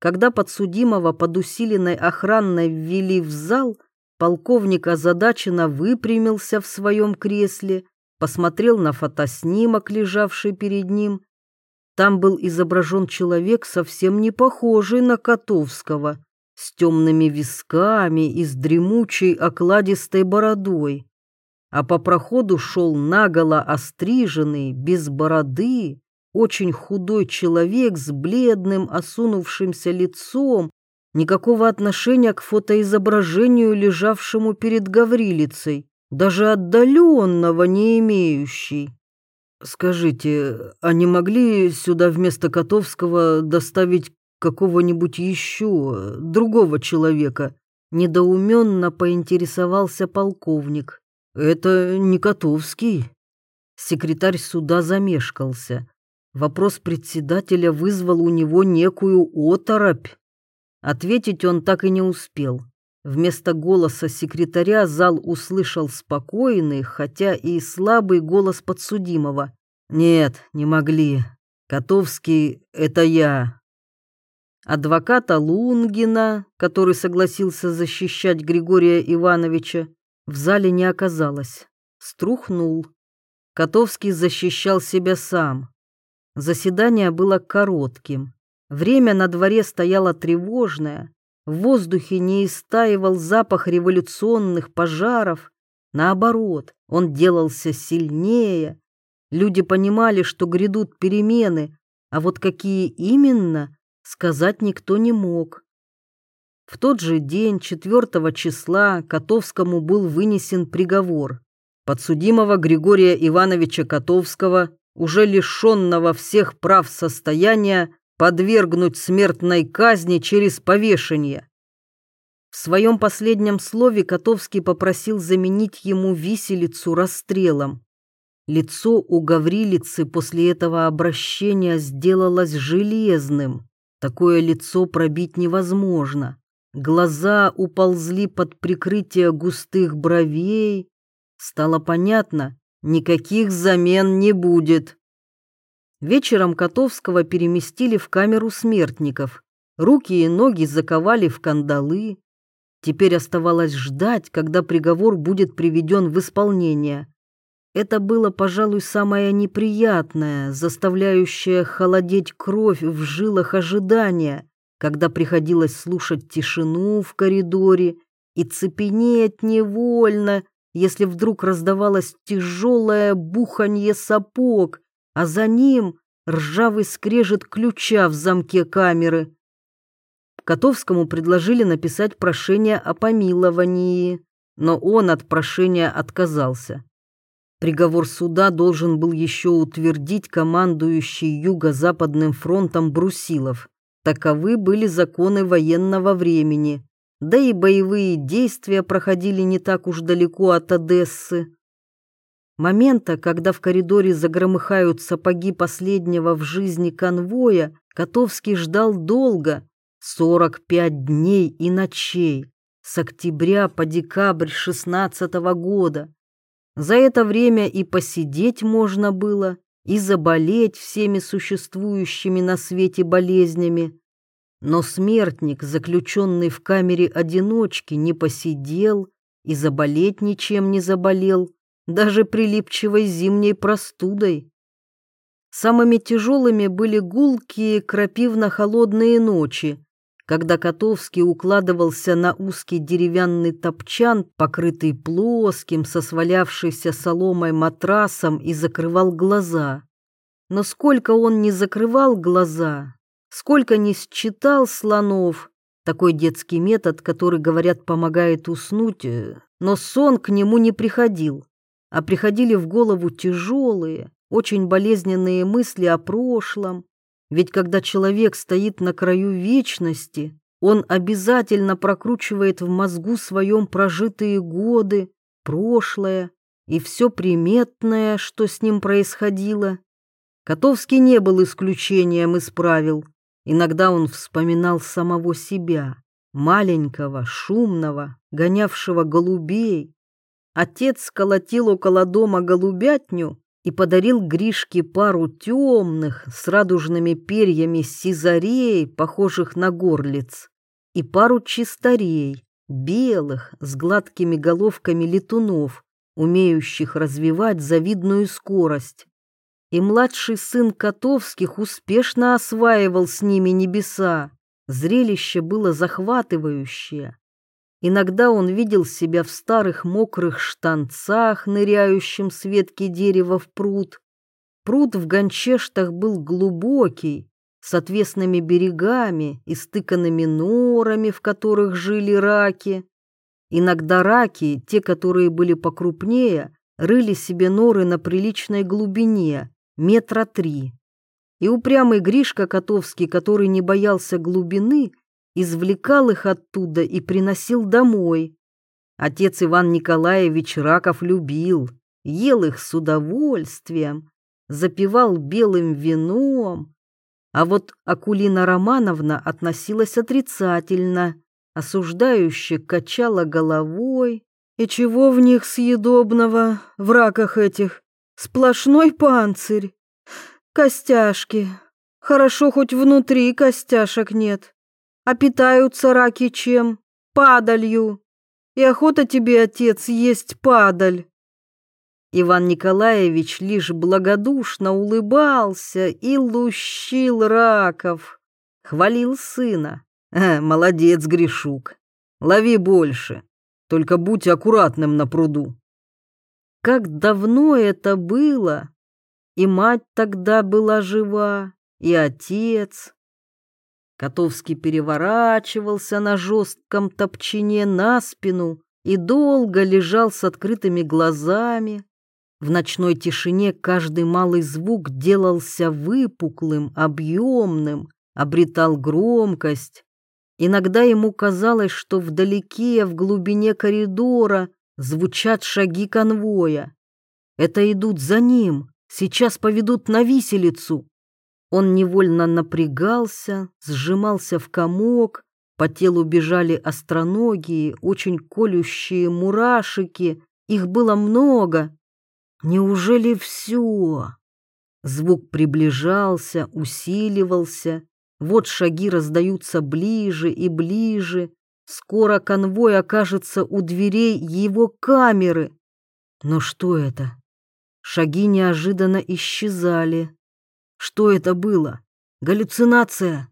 Когда подсудимого под усиленной охраной ввели в зал, полковник озадаченно выпрямился в своем кресле, посмотрел на фотоснимок, лежавший перед ним. Там был изображен человек, совсем не похожий на Котовского, с темными висками и с дремучей окладистой бородой а по проходу шел наголо остриженный, без бороды, очень худой человек с бледным, осунувшимся лицом, никакого отношения к фотоизображению, лежавшему перед Гаврилицей, даже отдаленного не имеющий. «Скажите, а не могли сюда вместо Котовского доставить какого-нибудь еще, другого человека?» Недоуменно поинтересовался полковник. «Это не Котовский». Секретарь суда замешкался. Вопрос председателя вызвал у него некую оторопь. Ответить он так и не успел. Вместо голоса секретаря зал услышал спокойный, хотя и слабый голос подсудимого. «Нет, не могли. Котовский — это я. Адвоката Лунгина, который согласился защищать Григория Ивановича, в зале не оказалось. Струхнул. Котовский защищал себя сам. Заседание было коротким. Время на дворе стояло тревожное. В воздухе не истаивал запах революционных пожаров. Наоборот, он делался сильнее. Люди понимали, что грядут перемены, а вот какие именно, сказать никто не мог. В тот же день, 4 числа, Котовскому был вынесен приговор подсудимого Григория Ивановича Котовского, уже лишенного всех прав состояния, подвергнуть смертной казни через повешение. В своем последнем слове Котовский попросил заменить ему виселицу расстрелом. Лицо у Гаврилицы после этого обращения сделалось железным. Такое лицо пробить невозможно. Глаза уползли под прикрытие густых бровей, Стало понятно, никаких замен не будет. Вечером Котовского переместили в камеру смертников. Руки и ноги заковали в кандалы. Теперь оставалось ждать, когда приговор будет приведен в исполнение. Это было, пожалуй, самое неприятное, заставляющее холодеть кровь в жилах ожидания, когда приходилось слушать тишину в коридоре и цепенеть невольно, если вдруг раздавалось тяжелое буханье сапог, а за ним ржавый скрежет ключа в замке камеры. Котовскому предложили написать прошение о помиловании, но он от прошения отказался. Приговор суда должен был еще утвердить командующий Юго-Западным фронтом Брусилов. Таковы были законы военного времени да и боевые действия проходили не так уж далеко от Одессы. Момента, когда в коридоре загромыхают сапоги последнего в жизни конвоя, Котовский ждал долго, 45 дней и ночей, с октября по декабрь 16 -го года. За это время и посидеть можно было, и заболеть всеми существующими на свете болезнями, но смертник, заключенный в камере одиночки, не посидел и заболеть ничем не заболел, даже прилипчивой зимней простудой. Самыми тяжелыми были гулкие крапивно-холодные ночи, когда Котовский укладывался на узкий деревянный топчан, покрытый плоским, со свалявшейся соломой матрасом, и закрывал глаза. Но сколько он не закрывал глаза, Сколько не считал слонов, такой детский метод, который, говорят, помогает уснуть, э, но сон к нему не приходил, а приходили в голову тяжелые, очень болезненные мысли о прошлом. Ведь когда человек стоит на краю вечности, он обязательно прокручивает в мозгу своем прожитые годы, прошлое и все приметное, что с ним происходило. Котовский не был исключением из правил. Иногда он вспоминал самого себя, маленького, шумного, гонявшего голубей. Отец колотил около дома голубятню и подарил Гришке пару темных с радужными перьями сизарей, похожих на горлиц, и пару чистарей, белых, с гладкими головками летунов, умеющих развивать завидную скорость и младший сын Котовских успешно осваивал с ними небеса. Зрелище было захватывающее. Иногда он видел себя в старых мокрых штанцах, ныряющим с ветки дерева в пруд. Пруд в Гончештах был глубокий, с отвесными берегами и стыканными норами, в которых жили раки. Иногда раки, те, которые были покрупнее, рыли себе норы на приличной глубине, метра три. И упрямый Гришка Котовский, который не боялся глубины, извлекал их оттуда и приносил домой. Отец Иван Николаевич Раков любил, ел их с удовольствием, запивал белым вином. А вот Акулина Романовна относилась отрицательно, осуждающе качала головой. И чего в них съедобного, в раках этих? Сплошной панцирь. Костяшки. Хорошо, хоть внутри костяшек нет. А питаются раки чем? Падалью. И охота тебе, отец, есть падаль. Иван Николаевич лишь благодушно улыбался и лущил раков. Хвалил сына. «Э, «Молодец, Гришук. Лови больше. Только будь аккуратным на пруду». Как давно это было! И мать тогда была жива, и отец. Котовский переворачивался на жестком топчине на спину и долго лежал с открытыми глазами. В ночной тишине каждый малый звук делался выпуклым, объемным, обретал громкость. Иногда ему казалось, что вдалеке, в глубине коридора, звучат шаги конвоя. Это идут за ним, сейчас поведут на виселицу. Он невольно напрягался, сжимался в комок, по телу бежали остроногие, очень колющие мурашики, их было много. Неужели все? Звук приближался, усиливался. Вот шаги раздаются ближе и ближе. Скоро конвой окажется у дверей его камеры. Но что это? Шаги неожиданно исчезали. Что это было? Галлюцинация?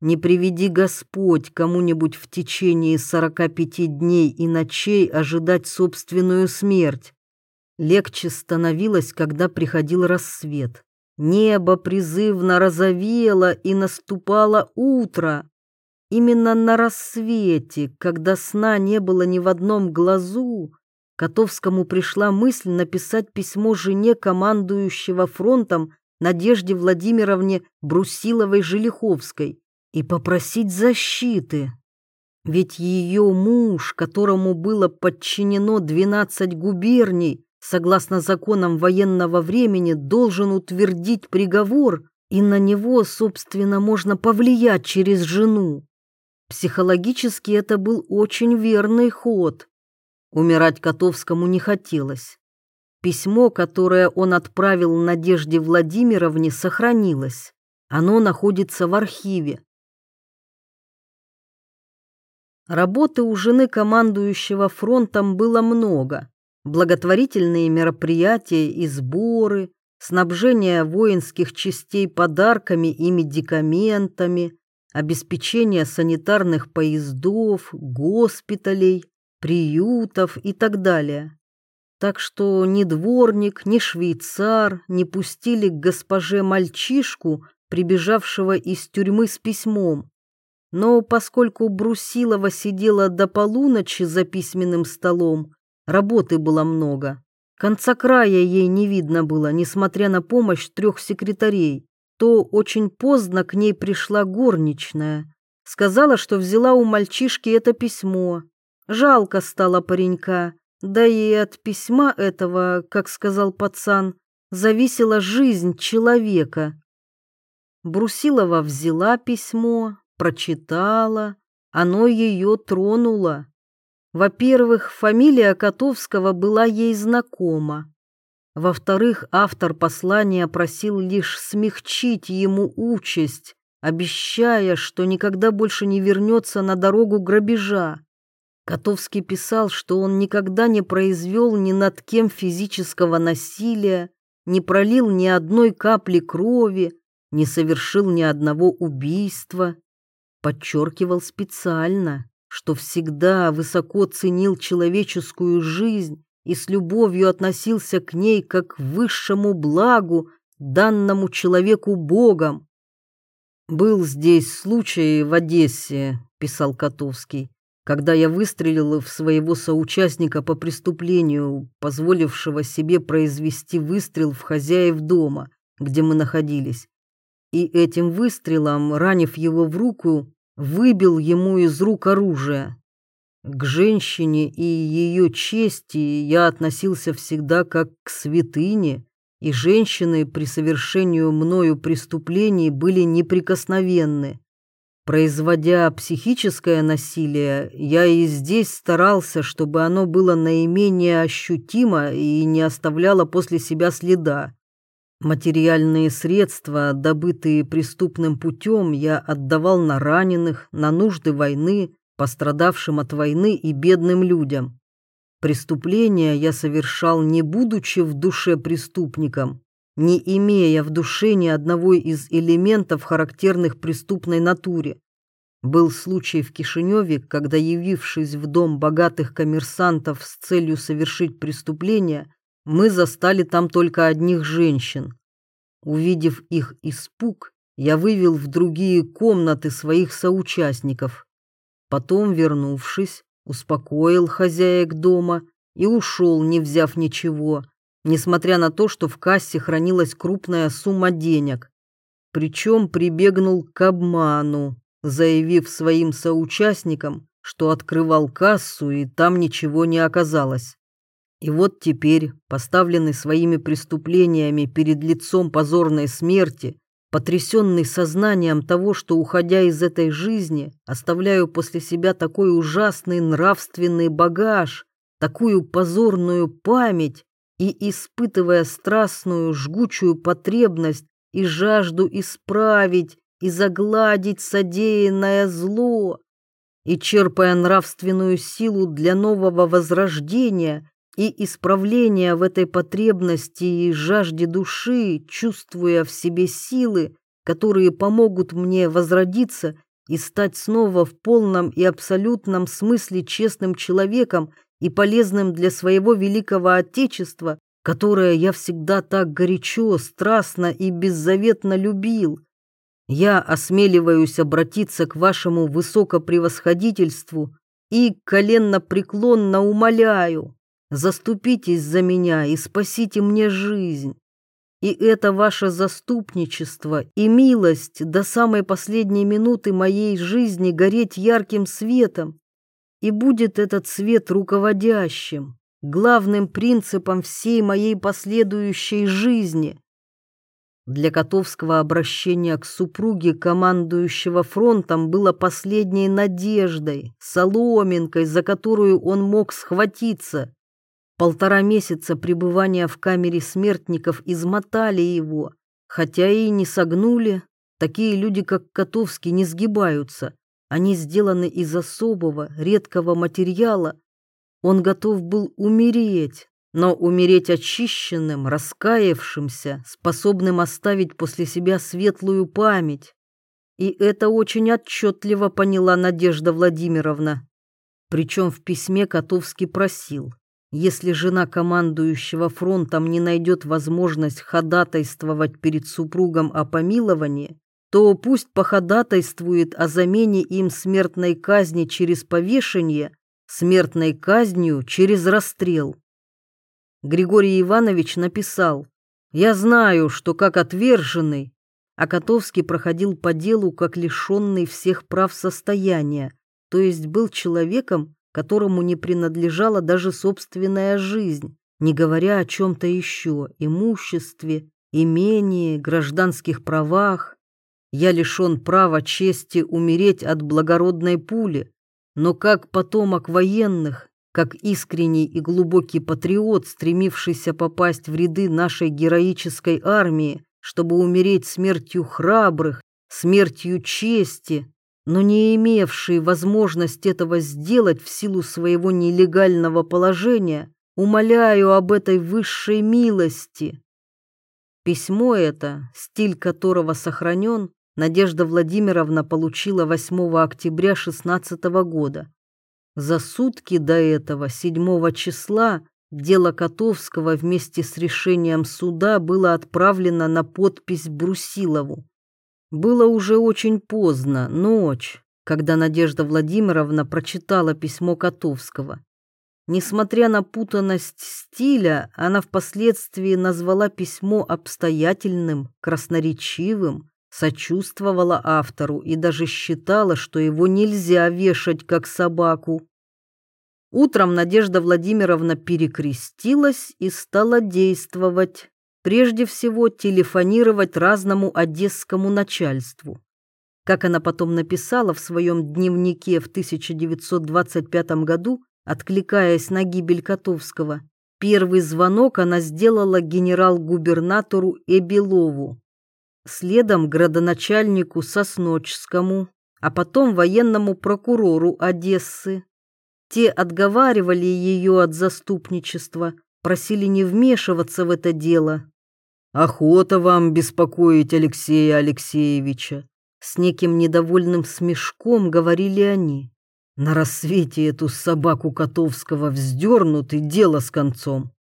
Не приведи Господь кому-нибудь в течение сорока пяти дней и ночей ожидать собственную смерть. Легче становилось, когда приходил рассвет. Небо призывно розовело, и наступало утро. Именно на рассвете, когда сна не было ни в одном глазу, Котовскому пришла мысль написать письмо жене командующего фронтом Надежде Владимировне Брусиловой-Желиховской и попросить защиты. Ведь ее муж, которому было подчинено 12 губерний, согласно законам военного времени, должен утвердить приговор, и на него, собственно, можно повлиять через жену. Психологически это был очень верный ход. Умирать Котовскому не хотелось. Письмо, которое он отправил Надежде Владимировне, сохранилось. Оно находится в архиве. Работы у жены командующего фронтом было много. Благотворительные мероприятия и сборы, снабжение воинских частей подарками и медикаментами, обеспечение санитарных поездов, госпиталей, приютов и так далее. Так что ни дворник, ни швейцар не пустили к госпоже мальчишку, прибежавшего из тюрьмы с письмом. Но поскольку Брусилова сидела до полуночи за письменным столом, работы было много. Конца края ей не видно было, несмотря на помощь трех секретарей. То очень поздно к ней пришла горничная. Сказала, что взяла у мальчишки это письмо, Жалко стало паренька, да и от письма этого, как сказал пацан, зависела жизнь человека. Брусилова взяла письмо, прочитала, оно ее тронуло. Во-первых, фамилия Котовского была ей знакома. Во-вторых, автор послания просил лишь смягчить ему участь, обещая, что никогда больше не вернется на дорогу грабежа. Котовский писал, что он никогда не произвел ни над кем физического насилия, не пролил ни одной капли крови, не совершил ни одного убийства. Подчеркивал специально, что всегда высоко ценил человеческую жизнь и с любовью относился к ней как к высшему благу, данному человеку Богом. «Был здесь случай в Одессе», — писал Котовский, когда я выстрелил в своего соучастника по преступлению, позволившего себе произвести выстрел в хозяев дома, где мы находились. И этим выстрелом, ранив его в руку, выбил ему из рук оружие. К женщине и ее чести я относился всегда как к святыне, и женщины при совершении мною преступлений были неприкосновенны. Производя психическое насилие, я и здесь старался, чтобы оно было наименее ощутимо и не оставляло после себя следа. Материальные средства, добытые преступным путем, я отдавал на раненых, на нужды войны, пострадавшим от войны и бедным людям. Преступления я совершал не будучи в душе преступником, не имея в душе ни одного из элементов, характерных преступной натуре. Был случай в Кишиневе, когда, явившись в дом богатых коммерсантов с целью совершить преступление, мы застали там только одних женщин. Увидев их испуг, я вывел в другие комнаты своих соучастников. Потом, вернувшись, успокоил хозяек дома и ушел, не взяв ничего, несмотря на то, что в кассе хранилась крупная сумма денег. Причем прибегнул к обману, заявив своим соучастникам, что открывал кассу и там ничего не оказалось. И вот теперь, поставленный своими преступлениями перед лицом позорной смерти, потрясенный сознанием того, что, уходя из этой жизни, оставляю после себя такой ужасный нравственный багаж, такую позорную память и испытывая страстную, жгучую потребность и жажду исправить и загладить содеянное зло, и черпая нравственную силу для нового возрождения и исправления в этой потребности и жажде души, чувствуя в себе силы, которые помогут мне возродиться и стать снова в полном и абсолютном смысле честным человеком и полезным для своего великого Отечества, которое я всегда так горячо, страстно и беззаветно любил. Я осмеливаюсь обратиться к вашему высокопревосходительству и коленно-преклонно умоляю, Заступитесь за меня и спасите мне жизнь. И это ваше заступничество и милость до самой последней минуты моей жизни гореть ярким светом. И будет этот свет руководящим, главным принципом всей моей последующей жизни. Для Котовского обращение к супруге командующего фронтом было последней надеждой, соломинкой, за которую он мог схватиться. Полтора месяца пребывания в камере смертников измотали его, хотя и не согнули. Такие люди, как Котовский, не сгибаются. Они сделаны из особого, редкого материала. Он готов был умереть, но умереть очищенным, раскаявшимся, способным оставить после себя светлую память. И это очень отчетливо поняла Надежда Владимировна. Причем в письме Котовский просил если жена командующего фронтом не найдет возможность ходатайствовать перед супругом о помиловании, то пусть походатайствует о замене им смертной казни через повешение, смертной казнью через расстрел. Григорий Иванович написал, «Я знаю, что как отверженный, а Котовский проходил по делу как лишенный всех прав состояния, то есть был человеком, которому не принадлежала даже собственная жизнь, не говоря о чем-то еще, имуществе, имении, гражданских правах. Я лишен права чести умереть от благородной пули, но как потомок военных, как искренний и глубокий патриот, стремившийся попасть в ряды нашей героической армии, чтобы умереть смертью храбрых, смертью чести, но не имевший возможность этого сделать в силу своего нелегального положения, умоляю об этой высшей милости. Письмо это, стиль которого сохранен, Надежда Владимировна получила 8 октября 16 года. За сутки до этого, 7 числа, дело Котовского вместе с решением суда было отправлено на подпись Брусилову. Было уже очень поздно, ночь, когда Надежда Владимировна прочитала письмо Котовского. Несмотря на путанность стиля, она впоследствии назвала письмо обстоятельным, красноречивым, сочувствовала автору и даже считала, что его нельзя вешать как собаку. Утром Надежда Владимировна перекрестилась и стала действовать прежде всего телефонировать разному одесскому начальству. Как она потом написала в своем дневнике в 1925 году, откликаясь на гибель Котовского, Первый звонок она сделала генерал-губернатору Эбелову, следом градоначальнику Сосночскому, а потом военному прокурору Одессы. Те отговаривали ее от заступничества, просили не вмешиваться в это дело. «Охота вам беспокоить Алексея Алексеевича», с неким недовольным смешком говорили они. На рассвете эту собаку Котовского вздернут и дело с концом.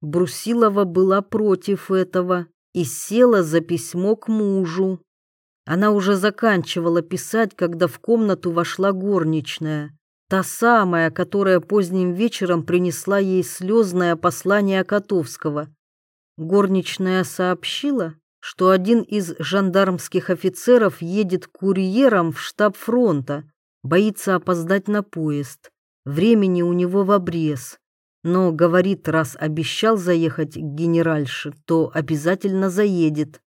Брусилова была против этого и села за письмо к мужу. Она уже заканчивала писать, когда в комнату вошла горничная, та самая, которая поздним вечером принесла ей слезное послание Котовского. Горничная сообщила, что один из жандармских офицеров едет курьером в штаб фронта, боится опоздать на поезд. Времени у него в обрез. Но, говорит, раз обещал заехать к генеральше, то обязательно заедет.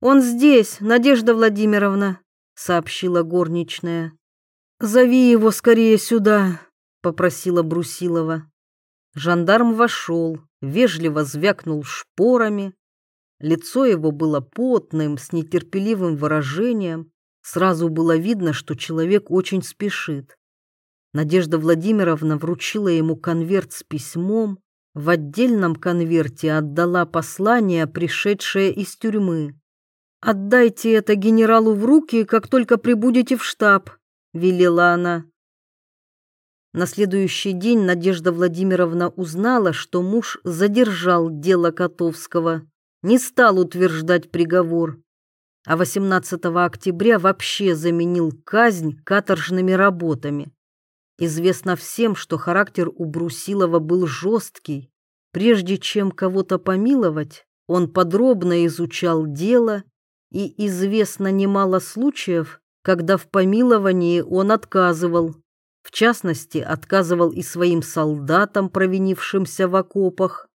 «Он здесь, Надежда Владимировна», — сообщила горничная. «Зови его скорее сюда», — попросила Брусилова. Жандарм вошел, вежливо звякнул шпорами. Лицо его было потным, с нетерпеливым выражением. Сразу было видно, что человек очень спешит. Надежда Владимировна вручила ему конверт с письмом, в отдельном конверте отдала послание, пришедшее из тюрьмы. «Отдайте это генералу в руки, как только прибудете в штаб», — велела она. На следующий день Надежда Владимировна узнала, что муж задержал дело Котовского, не стал утверждать приговор, а 18 октября вообще заменил казнь каторжными работами. Известно всем, что характер у Брусилова был жесткий. Прежде чем кого-то помиловать, он подробно изучал дело и известно немало случаев, когда в помиловании он отказывал. В частности, отказывал и своим солдатам, провинившимся в окопах.